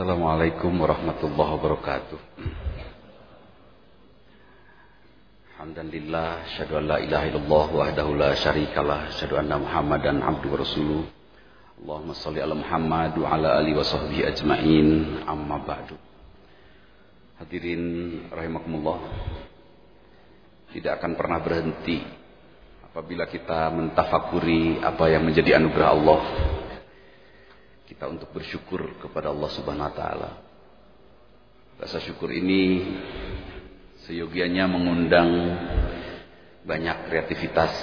Assalamualaikum warahmatullahi wabarakatuh. Alhamdulillah, syahadu an la ilaha illallah wahdahu la syarikalah, syahadu anna Muhammadan abduhu wa rasuluh. Allahumma salli ala Muhammad wa ala alihi wa sahbihi ajmain. Amma ba'du. Hadirin rahimakumullah. Tidak akan pernah berhenti apabila kita mentafakuri apa yang menjadi anugerah Allah kita untuk bersyukur kepada Allah Subhanahu wa taala. Rasa syukur ini seyogianya mengundang banyak kreativitas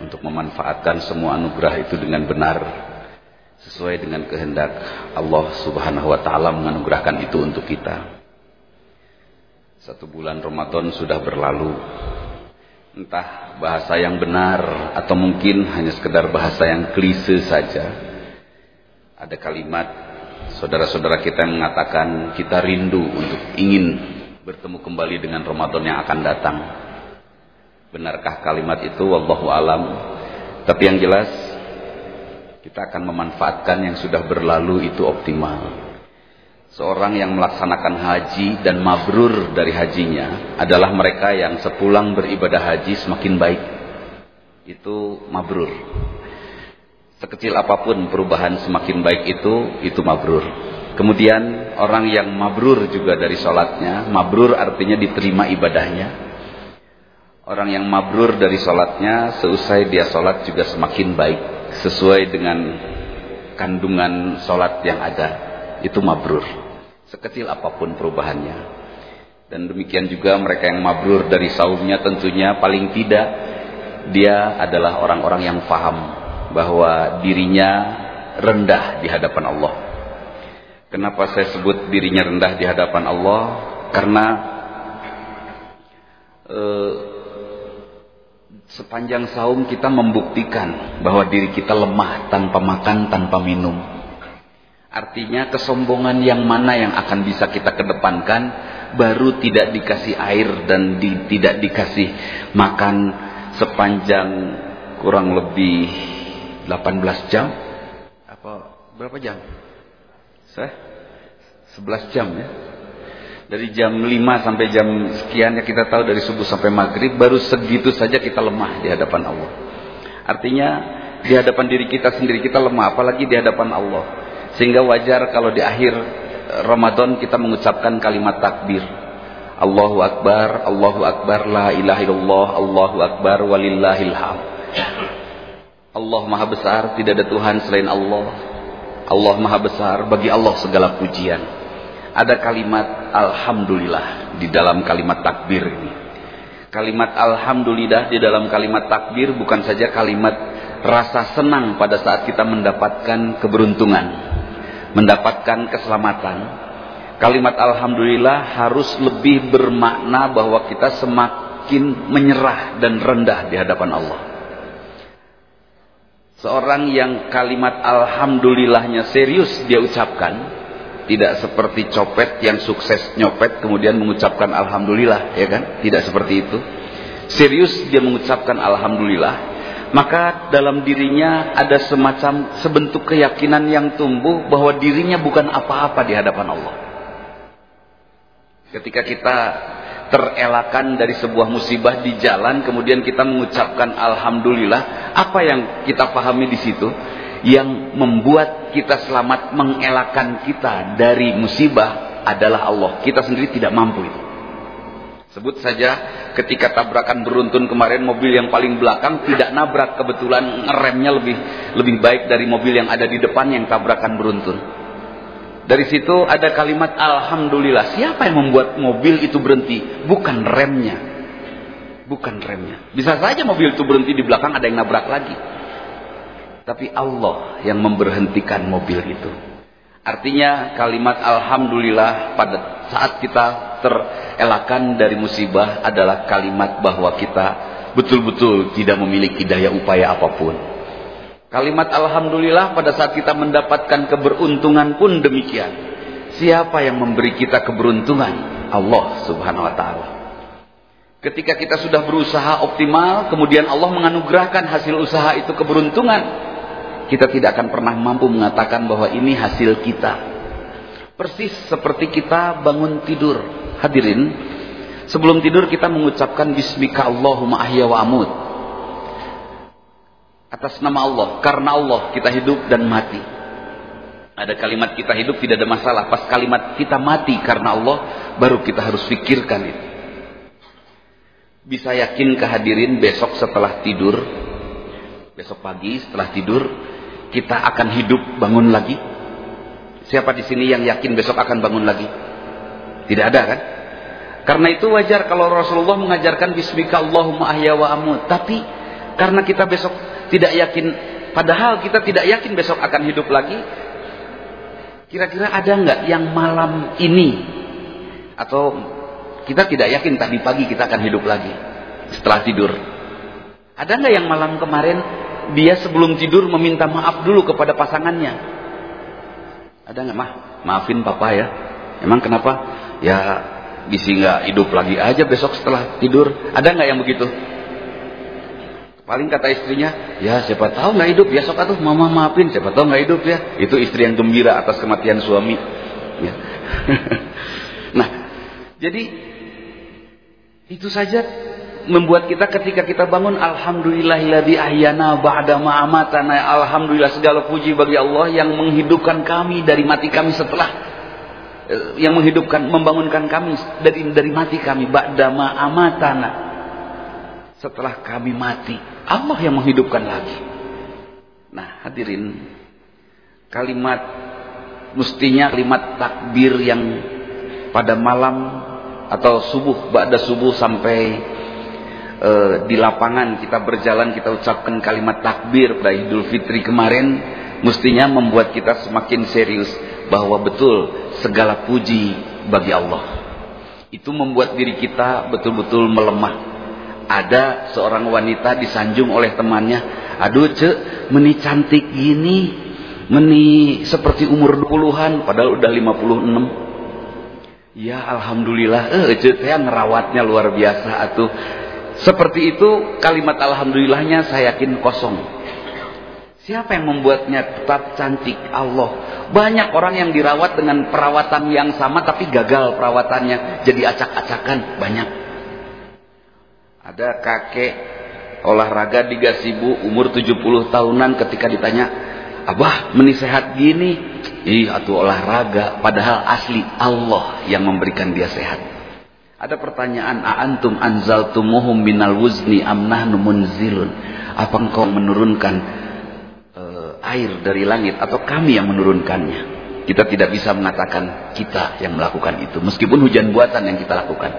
untuk memanfaatkan semua anugerah itu dengan benar sesuai dengan kehendak Allah Subhanahu wa taala menganugerahkan itu untuk kita. Satu bulan Ramadan sudah berlalu. Entah bahasa yang benar atau mungkin hanya sekedar bahasa yang klise saja ada kalimat saudara-saudara kita yang mengatakan kita rindu untuk ingin bertemu kembali dengan Ramadan yang akan datang. Benarkah kalimat itu? Wallahu alam. Tapi yang jelas kita akan memanfaatkan yang sudah berlalu itu optimal. Seorang yang melaksanakan haji dan mabrur dari hajinya adalah mereka yang sepulang beribadah haji semakin baik. Itu mabrur. Sekecil apa pun perubahan semakin baik itu, itu mabrur. Kemudian orang yang mabrur juga dari sholatnya, mabrur artinya diterima ibadahnya. Orang yang mabrur dari sholatnya, seusai dia sholat juga semakin baik. Sesuai dengan kandungan sholat yang ada. Itu mabrur. Sekecil apa pun perubahannya. Dan demikian juga mereka yang mabrur dari saumnya tentunya paling tidak dia adalah orang-orang yang faham bahwa dirinya rendah di hadapan Allah. Kenapa saya sebut dirinya rendah di hadapan Allah? Karena eh, sepanjang saum kita membuktikan bahwa diri kita lemah tanpa makan, tanpa minum. Artinya kesombongan yang mana yang akan bisa kita kedepankan baru tidak dikasih air dan di, tidak dikasih makan sepanjang kurang lebih 18 jam apa berapa jam? Saya 11 jam ya. Dari jam 5 sampai jam sekian ya kita tahu dari subuh sampai maghrib baru segitu saja kita lemah di hadapan Allah. Artinya di hadapan diri kita sendiri kita lemah apalagi di hadapan Allah. Sehingga wajar kalau di akhir Ramadan kita mengucapkan kalimat takbir. Allahu Akbar, Allahu Akbar, la ilaha illallah, Allahu Akbar, walillahil hamd. Allah maha besar, tidak ada Tuhan selain Allah. Allah maha besar, bagi Allah segala pujian. Ada kalimat Alhamdulillah di dalam kalimat takbir ini. Kalimat Alhamdulillah di dalam kalimat takbir bukan saja kalimat rasa senang pada saat kita mendapatkan keberuntungan. Mendapatkan keselamatan. Kalimat Alhamdulillah harus lebih bermakna bahwa kita semakin menyerah dan rendah di hadapan Allah. Seorang yang kalimat Alhamdulillahnya serius dia ucapkan. Tidak seperti copet yang sukses nyopet kemudian mengucapkan Alhamdulillah. ya kan? Tidak seperti itu. Serius dia mengucapkan Alhamdulillah. Maka dalam dirinya ada semacam sebentuk keyakinan yang tumbuh bahwa dirinya bukan apa-apa di hadapan Allah. Ketika kita terelakkan dari sebuah musibah di jalan kemudian kita mengucapkan alhamdulillah. Apa yang kita pahami di situ? Yang membuat kita selamat mengelakkan kita dari musibah adalah Allah. Kita sendiri tidak mampu itu. Sebut saja ketika tabrakan beruntun kemarin mobil yang paling belakang tidak nabrak. Kebetulan remnya lebih lebih baik dari mobil yang ada di depan yang tabrakan beruntun dari situ ada kalimat Alhamdulillah. Siapa yang membuat mobil itu berhenti? Bukan remnya. Bukan remnya. Bisa saja mobil itu berhenti di belakang ada yang nabrak lagi. Tapi Allah yang memberhentikan mobil itu. Artinya kalimat Alhamdulillah pada saat kita terelakkan dari musibah adalah kalimat bahwa kita betul-betul tidak memiliki daya upaya apa pun Kalimat Alhamdulillah pada saat kita mendapatkan keberuntungan pun demikian. Siapa yang memberi kita keberuntungan? Allah subhanahu wa ta'ala. Ketika kita sudah berusaha optimal, kemudian Allah menganugerahkan hasil usaha itu keberuntungan. Kita tidak akan pernah mampu mengatakan bahwa ini hasil kita. Persis seperti kita bangun tidur. Hadirin, sebelum tidur kita mengucapkan bismika Allahumma ahya wa amut. Atas nama Allah, karena Allah kita hidup dan mati. Ada kalimat kita hidup tidak ada masalah. Pas kalimat kita mati karena Allah, baru kita harus pikirkan itu. Bisa yakin kehadirin besok setelah tidur, besok pagi setelah tidur, kita akan hidup bangun lagi? Siapa di sini yang yakin besok akan bangun lagi? Tidak ada kan? Karena itu wajar kalau Rasulullah mengajarkan bismika Allahumma ahya wa amut. Tapi karena kita besok tidak yakin, padahal kita tidak yakin besok akan hidup lagi, kira-kira ada nggak yang malam ini atau kita tidak yakin tadi pagi kita akan hidup lagi setelah tidur? Ada nggak yang malam kemarin dia sebelum tidur meminta maaf dulu kepada pasangannya? Ada nggak mah? Maafin papa ya. Emang kenapa? Ya bisi nggak hidup lagi aja besok setelah tidur. Ada nggak yang begitu? Paling kata istrinya, ya siapa tahu nggak hidup besok atuh mama maafin. Siapa tahu nggak hidup ya. Itu istri yang gembira atas kematian suami. Ya. nah, jadi itu saja membuat kita ketika kita bangun alhamdulillahilladzi ahyana ba'da ma amatana alhamdulillah segala puji bagi Allah yang menghidupkan kami dari mati kami setelah eh, yang menghidupkan membangunkan kami dari dari mati kami ba'da ma amatana setelah kami mati Allah yang menghidupkan lagi nah hadirin kalimat mestinya kalimat takbir yang pada malam atau subuh ba'da subuh sampai e, di lapangan kita berjalan kita ucapkan kalimat takbir pada Idul Fitri kemarin mestinya membuat kita semakin serius bahwa betul segala puji bagi Allah. Itu membuat diri kita betul-betul melemah. Ada seorang wanita disanjung oleh temannya, "Aduh, Cek, meni cantik gini, meni seperti umur 20-an padahal udah 56." Ya alhamdulillah, eh Cek saya ngerawatnya luar biasa atuh. Seperti itu kalimat alhamdulillahnya saya yakin kosong. Siapa yang membuatnya tetap cantik? Allah. Banyak orang yang dirawat dengan perawatan yang sama tapi gagal perawatannya. Jadi acak-acakan. Banyak. Ada kakek olahraga di Gasibu umur 70 tahunan ketika ditanya, Abah menisehat gini. Ih, atuh olahraga. Padahal asli Allah yang memberikan dia sehat. Ada pertanyaan, "A'antum anzaltumuhum minal wuzni am nahnu munzilun?" Apa engkau menurunkan uh, air dari langit atau kami yang menurunkannya? Kita tidak bisa mengatakan kita yang melakukan itu meskipun hujan buatan yang kita lakukan.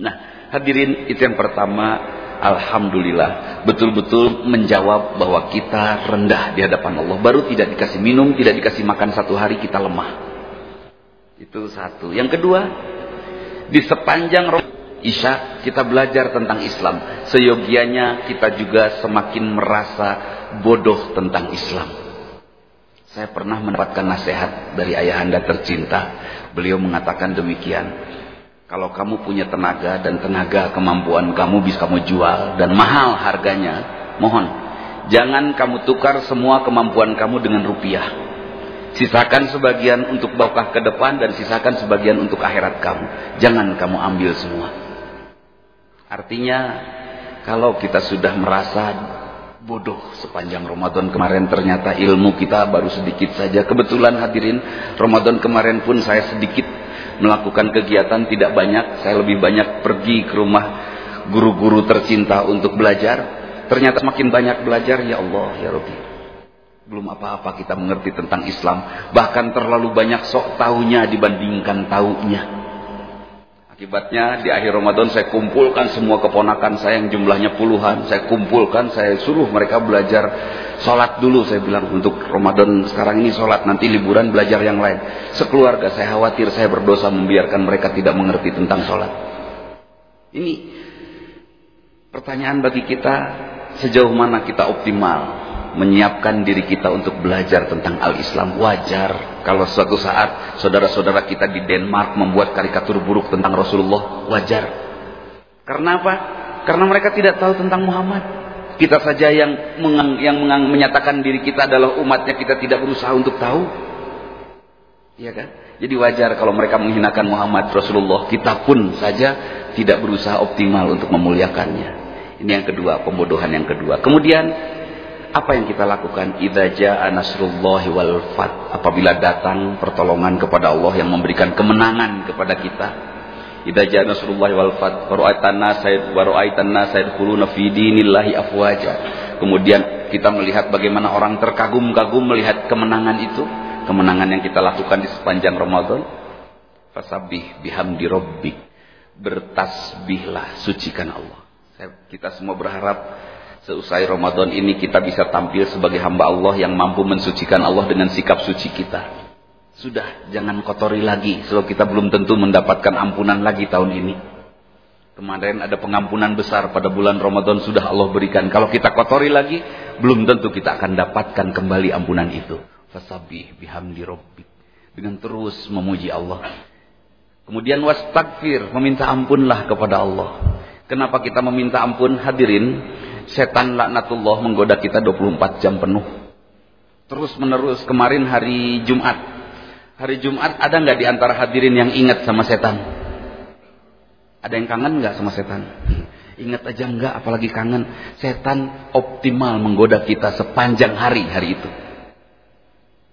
Nah, hadirin itu yang pertama Alhamdulillah betul-betul menjawab bahwa kita rendah di hadapan Allah. Baru tidak dikasih minum, tidak dikasih makan satu hari kita lemah. Itu satu. Yang kedua, di sepanjang Isya kita belajar tentang Islam. Seyogianya kita juga semakin merasa bodoh tentang Islam. Saya pernah mendapatkan nasihat dari ayahanda tercinta. Beliau mengatakan demikian. Kalau kamu punya tenaga dan tenaga kemampuan kamu bisa kamu jual dan mahal harganya, mohon jangan kamu tukar semua kemampuan kamu dengan rupiah. Sisakan sebagian untuk baukah ke depan dan sisakan sebagian untuk akhirat kamu. Jangan kamu ambil semua. Artinya kalau kita sudah merasa bodoh sepanjang Ramadan kemarin ternyata ilmu kita baru sedikit saja. Kebetulan hadirin Ramadan kemarin pun saya sedikit melakukan kegiatan tidak banyak. Saya lebih banyak pergi ke rumah guru-guru tercinta untuk belajar. Ternyata makin banyak belajar ya Allah ya Rabbi. Belum apa-apa kita mengerti tentang Islam. Bahkan terlalu banyak sok tahunya dibandingkan tahunya. Akibatnya di akhir Ramadan saya kumpulkan semua keponakan saya yang jumlahnya puluhan. Saya kumpulkan, saya suruh mereka belajar sholat dulu. Saya bilang untuk Ramadan sekarang ini sholat. Nanti liburan belajar yang lain. Sekeluarga saya khawatir saya berdosa membiarkan mereka tidak mengerti tentang sholat. Ini pertanyaan bagi kita sejauh mana kita optimal menyiapkan diri kita untuk belajar tentang al-Islam wajar kalau suatu saat saudara-saudara kita di Denmark membuat karikatur buruk tentang Rasulullah wajar karena apa? karena mereka tidak tahu tentang Muhammad kita saja yang mengang, yang mengang, menyatakan diri kita adalah umatnya kita tidak berusaha untuk tahu Iya kan? Jadi wajar kalau mereka menghinakan Muhammad Rasulullah, kita pun saja tidak berusaha optimal untuk memuliakannya. Ini yang kedua, pembodohan yang kedua. Kemudian apa yang kita lakukan? Idza jaa nasrullahi wal fat. Apabila datang pertolongan kepada Allah yang memberikan kemenangan kepada kita. Idza jaa nasrullahi wal fat, wa ra'aitanna sayd wa ra'aitanna sayadkhuluna fi dinillahi afwaja. Kemudian kita melihat bagaimana orang terkagum-kagum melihat kemenangan itu kemenangan yang kita lakukan di sepanjang Ramadan fasabih bihamdi rabbik bertasbihlah sucikan Allah kita semua berharap seusai Ramadan ini kita bisa tampil sebagai hamba Allah yang mampu mensucikan Allah dengan sikap suci kita sudah jangan kotori lagi sebab kita belum tentu mendapatkan ampunan lagi tahun ini kemarin ada pengampunan besar pada bulan Ramadan sudah Allah berikan kalau kita kotori lagi belum tentu kita akan dapatkan kembali ampunan itu Fasabih bihamdi rabbik. Dengan terus memuji Allah. Kemudian wastagfir, meminta ampunlah kepada Allah. Kenapa kita meminta ampun? Hadirin, setan laknatullah menggoda kita 24 jam penuh. Terus menerus kemarin hari Jumat. Hari Jumat ada nggak di antara hadirin yang ingat sama setan? Ada yang kangen nggak sama setan? Ingat aja nggak, apalagi kangen. Setan optimal menggoda kita sepanjang hari hari itu.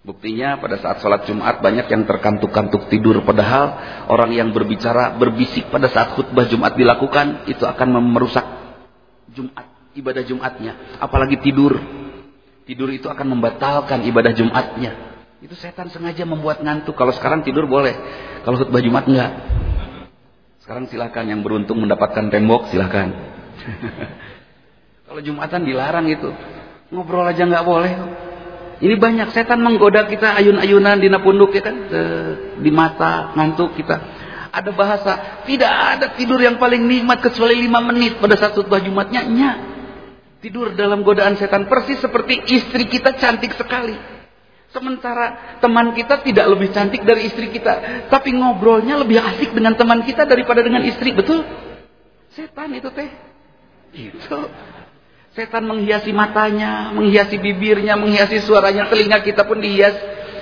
Buktinya pada saat sholat Jumat banyak yang terkantuk-kantuk tidur. Padahal orang yang berbicara, berbisik pada saat khutbah Jumat dilakukan, itu akan merusak Jumat, ibadah Jumatnya. Apalagi tidur. Tidur itu akan membatalkan ibadah Jumatnya. Itu setan sengaja membuat ngantuk. Kalau sekarang tidur boleh. Kalau khutbah Jumat enggak. Sekarang silakan yang beruntung mendapatkan tembok silakan. Kalau Jumatan dilarang itu. Ngobrol aja nggak boleh. Ini banyak setan menggoda kita ayun-ayunan di napunduk ya kan, di mata ngantuk kita. Ada bahasa, tidak ada tidur yang paling nikmat kecuali lima menit pada saat khutbah Jumatnya. Nya. Tidur dalam godaan setan persis seperti istri kita cantik sekali. Sementara teman kita tidak lebih cantik dari istri kita, tapi ngobrolnya lebih asik dengan teman kita daripada dengan istri, betul? Setan itu teh. Itu. Setan menghiasi matanya, menghiasi bibirnya, menghiasi suaranya, telinga kita pun dihias,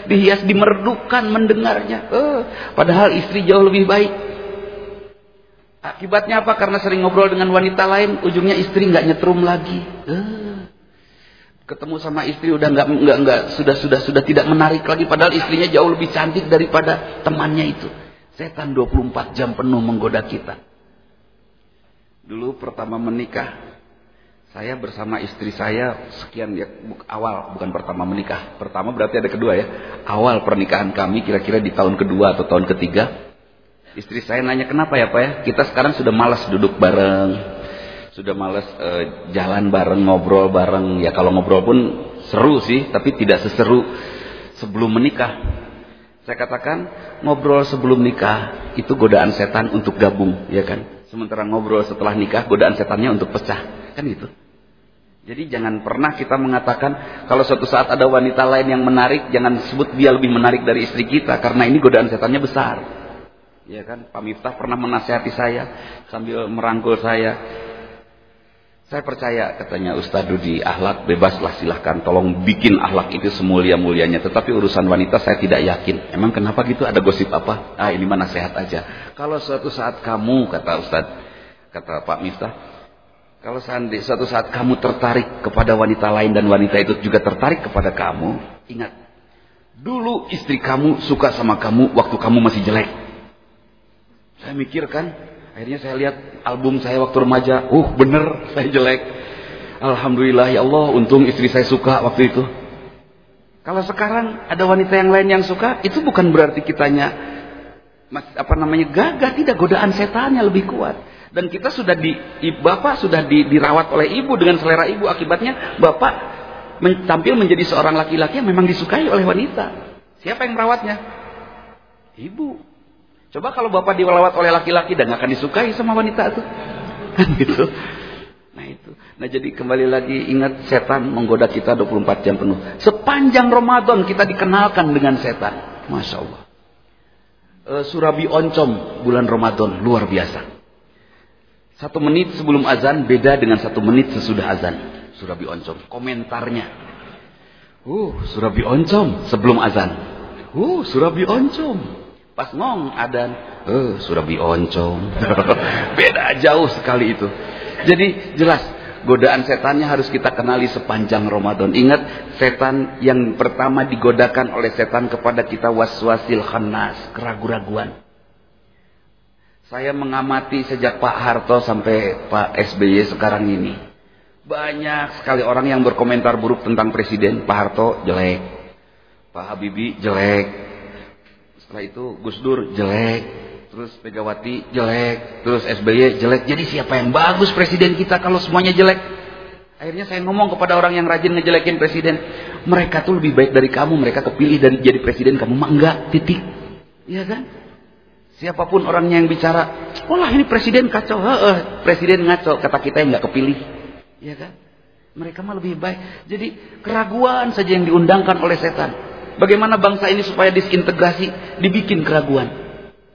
dihias dimerdukan mendengarnya. Oh, padahal istri jauh lebih baik. Akibatnya apa? Karena sering ngobrol dengan wanita lain, ujungnya istri nggak nyetrum lagi. Oh. Ketemu sama istri udah nggak nggak nggak sudah sudah sudah tidak menarik lagi, padahal istrinya jauh lebih cantik daripada temannya itu. Setan 24 jam penuh menggoda kita. Dulu pertama menikah, saya bersama istri saya sekian ya awal bukan pertama menikah. Pertama berarti ada kedua ya. Awal pernikahan kami kira-kira di tahun kedua atau tahun ketiga. Istri saya nanya kenapa ya Pak ya? Kita sekarang sudah malas duduk bareng. Sudah malas uh, jalan bareng, ngobrol bareng. Ya kalau ngobrol pun seru sih, tapi tidak seseru sebelum menikah. Saya katakan ngobrol sebelum nikah itu godaan setan untuk gabung, ya kan? Sementara ngobrol setelah nikah godaan setannya untuk pecah, kan gitu. Jadi jangan pernah kita mengatakan kalau suatu saat ada wanita lain yang menarik, jangan sebut dia lebih menarik dari istri kita karena ini godaan setannya besar. Ya kan? Pak Miftah pernah menasihati saya sambil merangkul saya. Saya percaya katanya Ustaz Dudi ahlak bebaslah silahkan tolong bikin ahlak itu semulia-mulianya tetapi urusan wanita saya tidak yakin. Emang kenapa gitu ada gosip apa? Ah ini mana sehat aja. Kalau suatu saat kamu kata Ustaz kata Pak Miftah kalau seandainya suatu saat kamu tertarik kepada wanita lain dan wanita itu juga tertarik kepada kamu, ingat, dulu istri kamu suka sama kamu waktu kamu masih jelek. Saya mikirkan, akhirnya saya lihat album saya waktu remaja, uh bener saya jelek. Alhamdulillah ya Allah, untung istri saya suka waktu itu. Kalau sekarang ada wanita yang lain yang suka, itu bukan berarti kitanya apa namanya gagah, tidak godaan setannya lebih kuat. Dan kita sudah di bapak sudah di, dirawat oleh ibu dengan selera ibu. Akibatnya bapak men, tampil menjadi seorang laki-laki yang memang disukai oleh wanita. Siapa yang merawatnya? Ibu. Coba kalau bapak dirawat oleh laki-laki dan akan disukai sama wanita itu. Kan gitu. Nah itu. Nah jadi kembali lagi ingat setan menggoda kita 24 jam penuh. Sepanjang Ramadan kita dikenalkan dengan setan. Masya Allah. E, Surabi Oncom bulan Ramadan luar biasa. Satu menit sebelum azan beda dengan satu menit sesudah azan. Surabi Oncom. Komentarnya. Uh, Surabi Oncom sebelum azan. Uh, Surabi Oncom. Pas ngong adan, eh Surabi Oncom. Beda jauh sekali itu. Jadi jelas godaan setannya harus kita kenali sepanjang Ramadan. Ingat, setan yang pertama digodakan oleh setan kepada kita waswasil khanas, keraguan-raguan. Saya mengamati sejak Pak Harto sampai Pak SBY sekarang ini. Banyak sekali orang yang berkomentar buruk tentang Presiden. Pak Harto jelek. Pak Habibie jelek. Setelah itu Gus Dur jelek. Terus Megawati jelek. Terus SBY jelek. Jadi siapa yang bagus Presiden kita kalau semuanya jelek? Akhirnya saya ngomong kepada orang yang rajin ngejelekin Presiden. Mereka tuh lebih baik dari kamu. Mereka kepilih dari jadi Presiden. Kamu mah enggak. Titik. Iya kan? Siapa pun orangnya yang bicara, "Wah, ini presiden kacau." Heeh, presiden ngaco, kata kita yang nggak kepilih. Iya kan? Mereka mah lebih baik. Jadi keraguan saja yang diundangkan oleh setan. Bagaimana bangsa ini supaya disintegrasi, dibikin keraguan.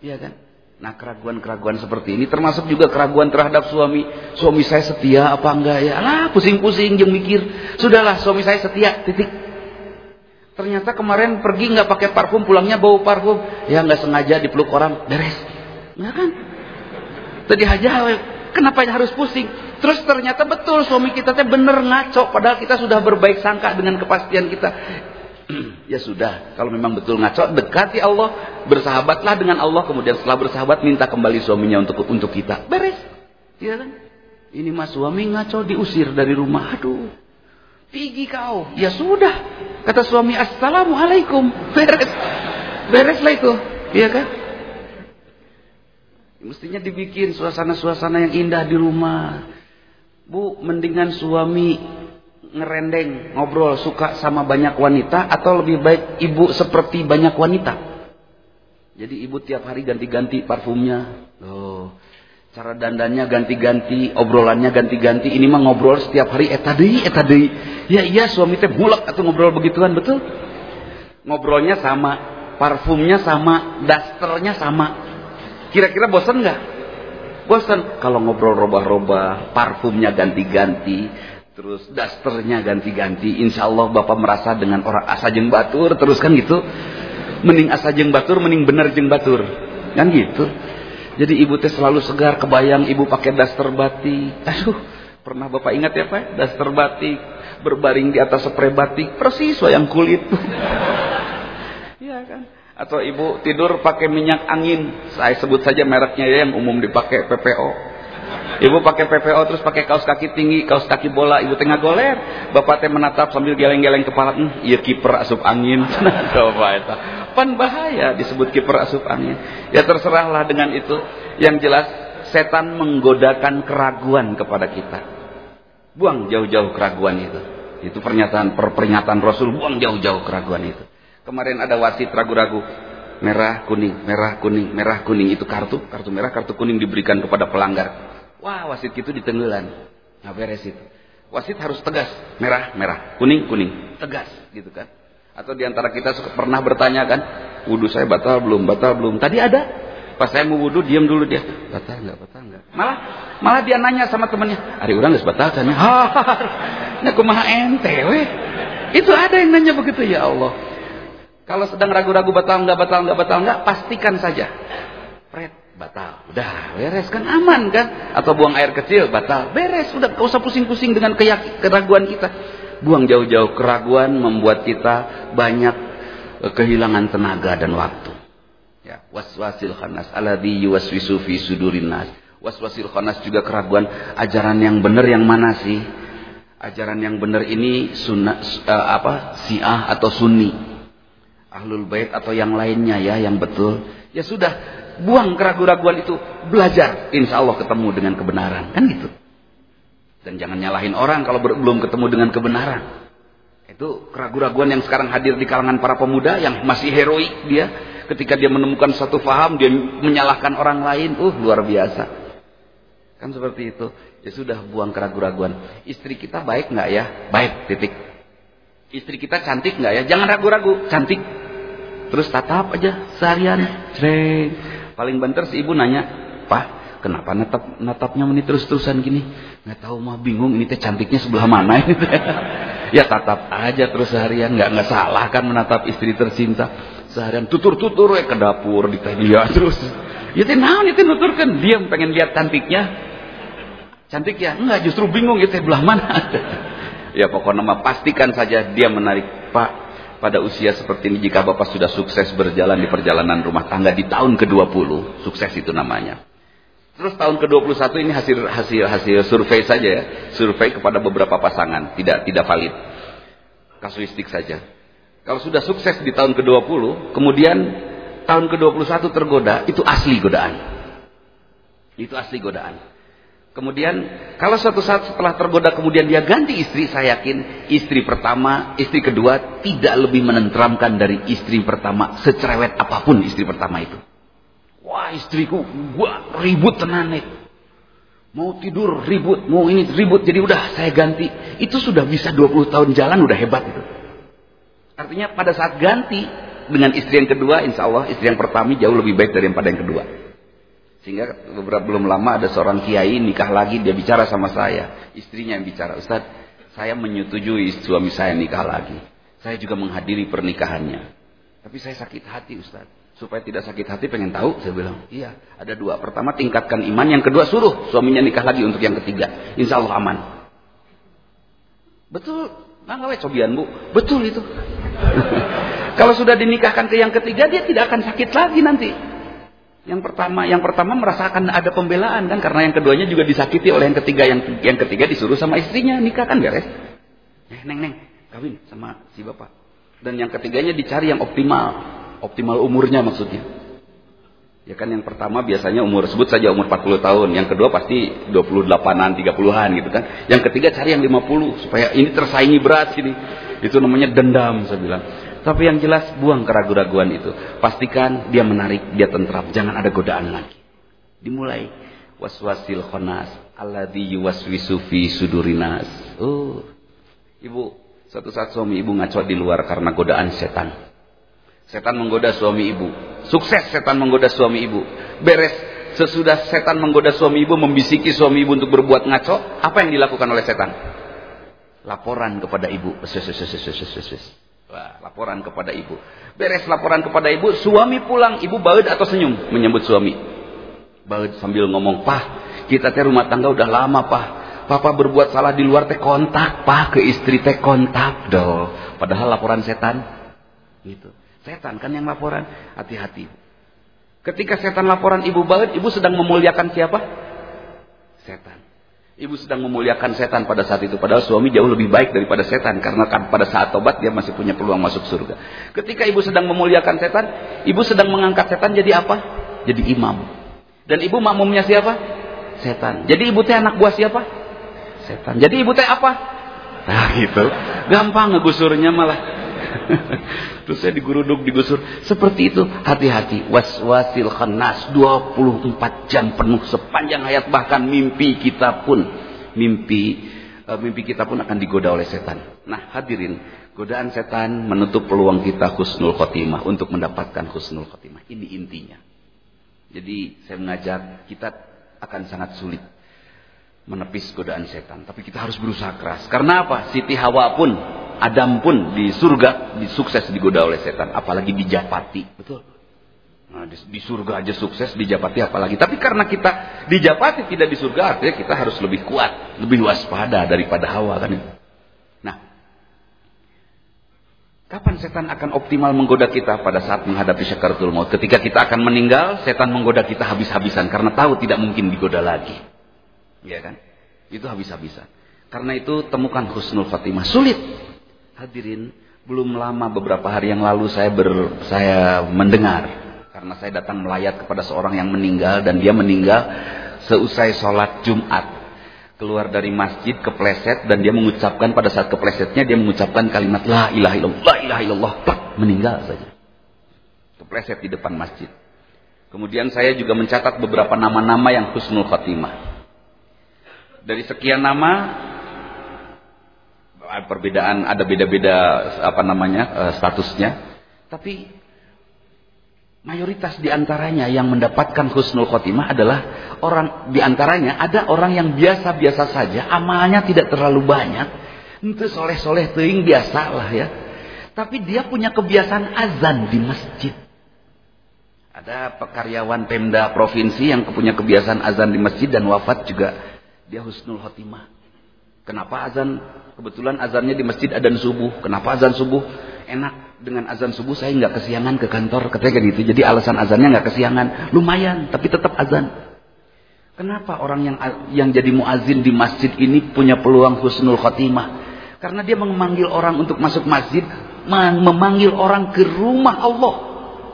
Iya kan? Nah, keraguan-keraguan seperti ini termasuk juga keraguan terhadap suami. Suami saya setia apa enggak ya? Alah, pusing-pusing jeng mikir. Sudahlah, suami saya setia, titik. Ternyata kemarin pergi nggak pakai parfum, pulangnya bau parfum. Ya nggak sengaja dipeluk orang, beres. Ya kan? Tadi aja, kenapa harus pusing? Terus ternyata betul suami kita teh bener ngaco, padahal kita sudah berbaik sangka dengan kepastian kita. ya sudah, kalau memang betul ngaco, dekati Allah, bersahabatlah dengan Allah, kemudian setelah bersahabat minta kembali suaminya untuk untuk kita. Beres. Ya kan? Ini mas suami ngaco diusir dari rumah. Aduh. Pergi kau. Ya sudah. Kata suami, Assalamualaikum. Beres. Bereslah itu. Iya kan? Mestinya dibikin suasana-suasana yang indah di rumah. Bu, mendingan suami ngerendeng, ngobrol, suka sama banyak wanita. Atau lebih baik ibu seperti banyak wanita. Jadi ibu tiap hari ganti-ganti parfumnya. Oh, cara dandannya ganti-ganti, obrolannya ganti-ganti. Ini mah ngobrol setiap hari etadei, etadei. Ya iya suami teh bulak atau ngobrol begituan betul. Ngobrolnya sama, parfumnya sama, dasternya sama. Kira-kira bosan nggak? Bosan kalau ngobrol robah-robah, parfumnya ganti-ganti, terus dasternya ganti-ganti. Insya Allah bapak merasa dengan orang asa jeng batur, terus kan gitu. Mending asa jeng batur, mending bener jeng batur, kan gitu. Jadi ibu teh selalu segar, kebayang ibu pakai daster batik. Aduh, pernah Bapak ingat ya Pak? Daster batik, berbaring di atas spray batik, persis wayang kulit. Iya kan? Atau ibu tidur pakai minyak angin, saya sebut saja mereknya ya yang umum dipakai PPO. Ibu pakai PPO terus pakai kaos kaki tinggi, kaos kaki bola, ibu tengah goler. Bapak teh menatap sambil geleng-geleng kepala, "Hmm, iya kiper asup angin." Coba itu pan bahaya disebut kiper asup angin. Ya terserahlah dengan itu. Yang jelas setan menggodakan keraguan kepada kita. Buang jauh-jauh keraguan itu. Itu pernyataan pernyataan Rasul, buang jauh-jauh keraguan itu. Kemarin ada wasit ragu-ragu. Merah, kuning, merah, kuning, merah, kuning. Itu kartu, kartu merah, kartu kuning diberikan kepada pelanggar. Wah, wasit itu ditenggelan. Nah, beres itu. Wasit harus tegas. Merah, merah. Kuning, kuning. Tegas, gitu kan. Atau di antara kita pernah bertanya kan, wudhu saya batal belum, batal belum. Tadi ada, pas saya mau wudhu diam dulu dia, batal nggak, batal nggak. Malah, malah dia nanya sama temannya, hari orang nggak batal kan? Nah, kumaha ente, weh. Itu ada yang nanya begitu ya Allah. Kalau sedang ragu-ragu batal nggak, batal nggak, batal nggak, pastikan saja. Batal. Udah, beres kan aman kan? Atau buang air kecil, batal. Beres, udah gak usah pusing-pusing dengan keraguan kita. Buang jauh-jauh keraguan membuat kita banyak eh, kehilangan tenaga dan waktu. Ya, waswasil khanas alladhi yuwaswisu fi sudurin nas. Waswasil khanas juga keraguan ajaran yang benar yang mana sih? Ajaran yang benar ini sunnah uh, apa? Syiah atau Sunni? Ahlul Bait atau yang lainnya ya yang betul. Ya sudah, buang keraguan-keraguan itu, belajar, insya Allah ketemu dengan kebenaran, kan gitu. Dan jangan nyalahin orang kalau belum ketemu dengan kebenaran. Itu keraguan-raguan yang sekarang hadir di kalangan para pemuda yang masih heroik dia. Ketika dia menemukan satu faham, dia menyalahkan orang lain. Uh, luar biasa. Kan seperti itu. Ya sudah, buang keraguan-raguan. Istri kita baik nggak ya? Baik, titik. Istri kita cantik nggak ya? Jangan ragu-ragu, cantik. Terus tatap aja seharian. Sering. Paling banter si ibu nanya, Pak, kenapa natap natapnya menit terus-terusan gini? nggak tahu mah bingung ini teh cantiknya sebelah mana ini teh. ya tatap aja terus seharian nggak nggak salah kan menatap istri tercinta Seharian tutur-tutur ke dapur di dia terus. Ya teh naon itu nuturkan diam pengen lihat cantiknya. Cantik ya? Enggak, justru bingung itu belah mana. ya pokoknya mah pastikan saja dia menarik Pak pada usia seperti ini jika Bapak sudah sukses berjalan di perjalanan rumah tangga di tahun ke-20, sukses itu namanya. Terus tahun ke-21 ini hasil hasil hasil survei saja ya, survei kepada beberapa pasangan, tidak tidak valid. Kasuistik saja. Kalau sudah sukses di tahun ke-20, kemudian tahun ke-21 tergoda, itu asli godaan. Itu asli godaan. Kemudian kalau suatu saat setelah tergoda kemudian dia ganti istri, saya yakin istri pertama, istri kedua tidak lebih menenteramkan dari istri pertama secerewet apa pun istri pertama itu. Wah istriku, gua ribut tenan nih. Mau tidur ribut, mau ini ribut, jadi udah saya ganti. Itu sudah bisa 20 tahun jalan, udah hebat itu. Artinya pada saat ganti dengan istri yang kedua, insya Allah istri yang pertama jauh lebih baik daripada yang kedua. Sehingga beberapa belum lama ada seorang kiai nikah lagi, dia bicara sama saya. Istrinya yang bicara, Ustaz, saya menyetujui suami saya nikah lagi. Saya juga menghadiri pernikahannya. Tapi saya sakit hati Ustaz. Supaya tidak sakit hati pengen tahu, saya bilang. Iya, ada dua. Pertama tingkatkan iman, yang kedua suruh suaminya nikah lagi untuk yang ketiga. Insya Allah aman. Betul, nggak ngawe cobian bu. Betul itu. Kalau sudah dinikahkan ke yang ketiga dia tidak akan sakit lagi nanti. Yang pertama, yang pertama merasakan ada pembelaan kan karena yang keduanya juga disakiti oleh yang ketiga, yang yang ketiga disuruh sama istrinya nikah kan beres. Eh, neng neng kawin sama si bapak. Dan yang ketiganya dicari yang optimal, optimal umurnya maksudnya. Ya kan yang pertama biasanya umur sebut saja umur 40 tahun, yang kedua pasti 28-an, 30-an gitu kan. Yang ketiga cari yang 50 supaya ini tersaingi berat sini. Itu namanya dendam saya bilang. Tapi yang jelas buang keraguan-raguan itu. Pastikan dia menarik, dia tentram, jangan ada godaan lagi. Dimulai waswasil khonas alladhi yuwaswisu fi sudurinas. Oh. Ibu, suatu saat suami ibu ngaco di luar karena godaan setan. Setan menggoda suami ibu. Sukses setan menggoda suami ibu. Beres sesudah setan menggoda suami ibu membisiki suami ibu untuk berbuat ngaco, apa yang dilakukan oleh setan? Laporan kepada ibu. Wah, laporan kepada ibu. Beres laporan kepada ibu, suami pulang, ibu baud atau senyum menyambut suami. Baud sambil ngomong, "Pah, kita teh rumah tangga udah lama, Pah. Papa berbuat salah di luar teh kontak, Pah, ke istri teh kontak." Doh, padahal laporan setan. Gitu. Setan kan yang laporan. Hati-hati. Ketika setan laporan ibu baud, ibu sedang memuliakan siapa? Setan. Ibu sedang memuliakan setan pada saat itu. Padahal suami jauh lebih baik daripada setan. Karena kan pada saat tobat dia masih punya peluang masuk surga. Ketika ibu sedang memuliakan setan. Ibu sedang mengangkat setan jadi apa? Jadi imam. Dan ibu makmumnya siapa? Setan. Jadi ibu teh anak buah siapa? Setan. Jadi ibu teh apa? Nah gitu. Gampang ngegusurnya malah. Terus saya diguruduk, digusur. Seperti itu, hati-hati. Waswasil khanas 24 jam penuh sepanjang hayat bahkan mimpi kita pun mimpi uh, mimpi kita pun akan digoda oleh setan. Nah, hadirin, godaan setan menutup peluang kita husnul khotimah untuk mendapatkan husnul khotimah. Ini intinya. Jadi saya mengajak kita akan sangat sulit menepis godaan setan. Tapi kita harus berusaha keras. Karena apa? Siti Hawa pun Adam pun di surga disukses digoda oleh setan, apalagi dijapati, betul. Nah, di, di surga aja sukses dijapati apalagi. Tapi karena kita dijapati tidak di surga, artinya kita harus lebih kuat, lebih waspada daripada Hawa kan Nah, kapan setan akan optimal menggoda kita pada saat menghadapi syakaratul maut? Ketika kita akan meninggal, setan menggoda kita habis-habisan karena tahu tidak mungkin digoda lagi. Ya kan? Itu habis-habisan. Karena itu temukan husnul khatimah. Sulit. Hadirin, belum lama beberapa hari yang lalu saya ber, saya mendengar karena saya datang melayat kepada seorang yang meninggal dan dia meninggal seusai sholat Jumat. Keluar dari masjid kepleset dan dia mengucapkan pada saat keplesetnya dia mengucapkan kalimat la ilaha illallah la ilaha illallah plak, meninggal saja. Kepleset di depan masjid. Kemudian saya juga mencatat beberapa nama-nama yang husnul khatimah. Dari sekian nama perbedaan ada beda-beda apa namanya eh, statusnya tapi mayoritas di antaranya yang mendapatkan husnul khotimah adalah orang di antaranya ada orang yang biasa-biasa saja amalnya tidak terlalu banyak itu soleh-soleh teing biasa lah ya Tapi dia punya kebiasaan azan di masjid. Ada pekaryawan Pemda provinsi yang punya kebiasaan azan di masjid dan wafat juga dia husnul khotimah. Kenapa azan? Kebetulan azannya di masjid adzan subuh. Kenapa azan subuh? Enak dengan azan subuh saya nggak kesiangan ke kantor ketika gitu. Jadi alasan azannya nggak kesiangan. Lumayan, tapi tetap azan. Kenapa orang yang yang jadi muazin di masjid ini punya peluang husnul khotimah? Karena dia memanggil orang untuk masuk masjid, memanggil orang ke rumah Allah.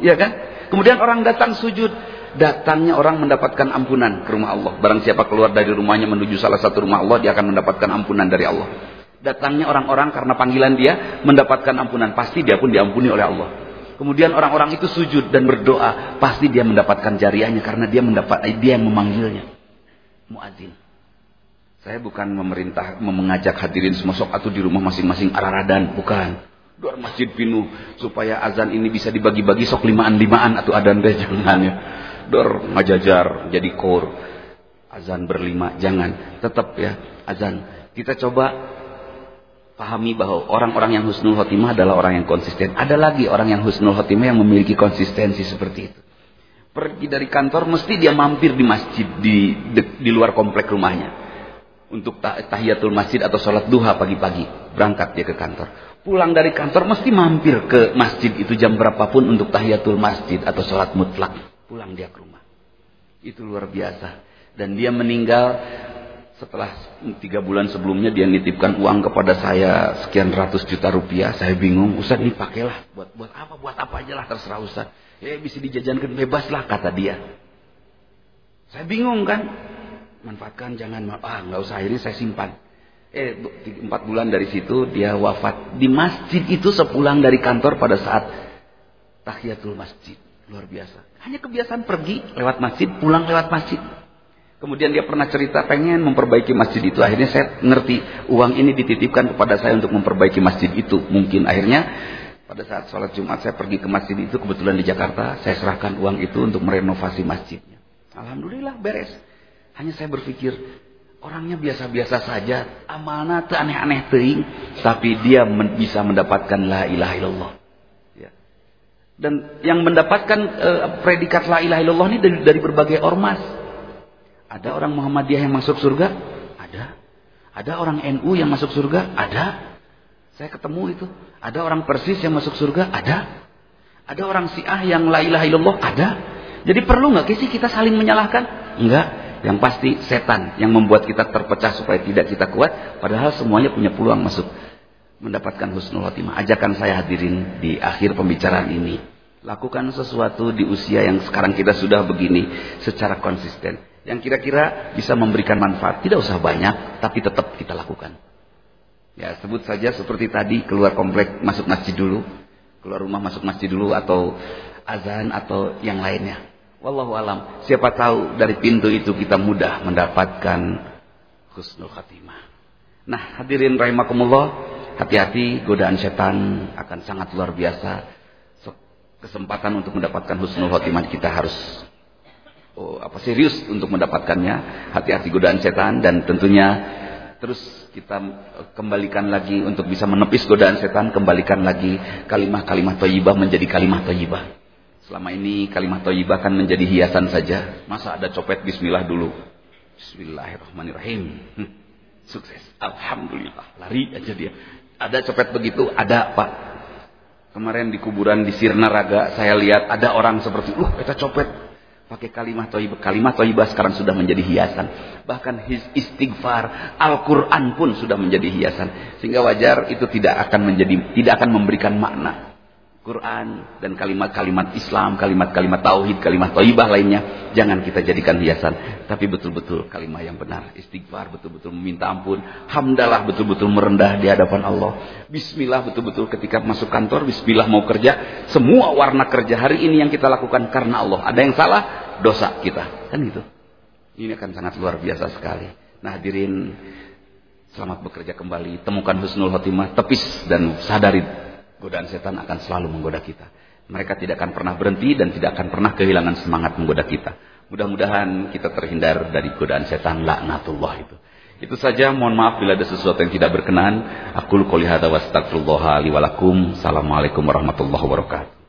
Ya kan? Kemudian orang datang sujud, datangnya orang mendapatkan ampunan ke rumah Allah. Barang siapa keluar dari rumahnya menuju salah satu rumah Allah, dia akan mendapatkan ampunan dari Allah. Datangnya orang-orang karena panggilan dia mendapatkan ampunan, pasti dia pun diampuni oleh Allah. Kemudian orang-orang itu sujud dan berdoa, pasti dia mendapatkan jariahnya karena dia mendapat dia yang memanggilnya. Muadzin. Saya bukan memerintah mengajak hadirin semua sok atau di rumah masing-masing araradan, bukan. Dua masjid penuh supaya azan ini bisa dibagi-bagi sok limaan-limaan atau adan deh jangan ya. Dor ngajajar jadi kor. Azan berlima jangan, tetap ya azan. Kita coba pahami bahwa orang-orang yang husnul khotimah adalah orang yang konsisten. Ada lagi orang yang husnul khotimah yang memiliki konsistensi seperti itu. Pergi dari kantor mesti dia mampir di masjid di di, di luar komplek rumahnya. Untuk tahiyatul masjid atau sholat duha pagi-pagi. Berangkat dia ke kantor. Pulang dari kantor mesti mampir ke masjid itu jam berapapun untuk tahiyatul masjid atau sholat mutlak. Pulang dia ke rumah. Itu luar biasa. Dan dia meninggal setelah tiga bulan sebelumnya dia nitipkan uang kepada saya sekian ratus juta rupiah. Saya bingung, Ustaz ini pakailah. Buat buat apa? Buat apa aja lah terserah Ustaz. Ya bisa dijajankan bebas lah kata dia. Saya bingung kan. Manfaatkan jangan ah nggak usah ini saya simpan. Eh empat bulan dari situ dia wafat di masjid itu sepulang dari kantor pada saat tahiyatul masjid luar biasa. Hanya kebiasaan pergi lewat masjid, pulang lewat masjid. Kemudian dia pernah cerita pengen memperbaiki masjid itu. Akhirnya saya ngerti uang ini dititipkan kepada saya untuk memperbaiki masjid itu. Mungkin akhirnya pada saat sholat Jumat saya pergi ke masjid itu kebetulan di Jakarta. Saya serahkan uang itu untuk merenovasi masjidnya. Alhamdulillah beres. Hanya saya berpikir orangnya biasa-biasa saja. Amanah aneh-aneh ting. Tapi dia men bisa mendapatkan la ilaha illallah. Dan yang mendapatkan uh, predikat la ilaha illallah ini dari, dari berbagai ormas. Ada orang Muhammadiyah yang masuk surga? Ada. Ada orang NU yang masuk surga? Ada. Saya ketemu itu. Ada orang Persis yang masuk surga? Ada. Ada orang Syiah yang la ilaha illallah? Ada. Jadi perlu nggak sih kita saling menyalahkan? Enggak. Yang pasti setan yang membuat kita terpecah supaya tidak kita kuat. Padahal semuanya punya peluang masuk mendapatkan husnul khotimah. Ajakan saya hadirin di akhir pembicaraan ini. Lakukan sesuatu di usia yang sekarang kita sudah begini secara konsisten yang kira-kira bisa memberikan manfaat. Tidak usah banyak, tapi tetap kita lakukan. Ya, sebut saja seperti tadi, keluar komplek, masuk masjid dulu. Keluar rumah, masuk masjid dulu, atau azan, atau yang lainnya. Wallahu alam. Siapa tahu dari pintu itu kita mudah mendapatkan husnul khatimah. Nah, hadirin rahimakumullah, hati-hati godaan setan akan sangat luar biasa. Kesempatan untuk mendapatkan husnul khatimah kita harus oh, apa serius untuk mendapatkannya. Hati-hati godaan setan dan tentunya terus kita eh, kembalikan lagi untuk bisa menepis godaan setan, kembalikan lagi kalimah-kalimah thayyibah menjadi kalimah thayyibah. Selama ini kalimah thayyibah kan menjadi hiasan saja. Masa ada copet bismillah dulu. Bismillahirrahmanirrahim. Hm, sukses. Alhamdulillah. Lari aja dia. Ada copet begitu? Ada, Pak. Kemarin di kuburan di Sirna Raga saya lihat ada orang seperti, "Uh, kita copet." Pakai kalimat toibah. Kalimat toibah sekarang sudah menjadi hiasan. Bahkan his istighfar, Al-Quran pun sudah menjadi hiasan. Sehingga wajar itu tidak akan menjadi, tidak akan memberikan makna. Quran dan kalimat-kalimat Islam, kalimat-kalimat tauhid, kalimat thayyibah lainnya jangan kita jadikan hiasan, tapi betul-betul kalimat yang benar, istighfar betul-betul meminta ampun, hamdalah betul-betul merendah di hadapan Allah. Bismillah betul-betul ketika masuk kantor, bismillah mau kerja, semua warna kerja hari ini yang kita lakukan karena Allah. Ada yang salah, dosa kita. Kan itu. Ini akan sangat luar biasa sekali. Nah, hadirin selamat bekerja kembali, temukan husnul khotimah, tepis dan sadari godaan setan akan selalu menggoda kita. Mereka tidak akan pernah berhenti dan tidak akan pernah kehilangan semangat menggoda kita. Mudah-mudahan kita terhindar dari godaan setan laknatullah itu. Itu saja, mohon maaf bila ada sesuatu yang tidak berkenan. Aku qouli hadza wa astagfirullah li Assalamualaikum warahmatullahi wabarakatuh.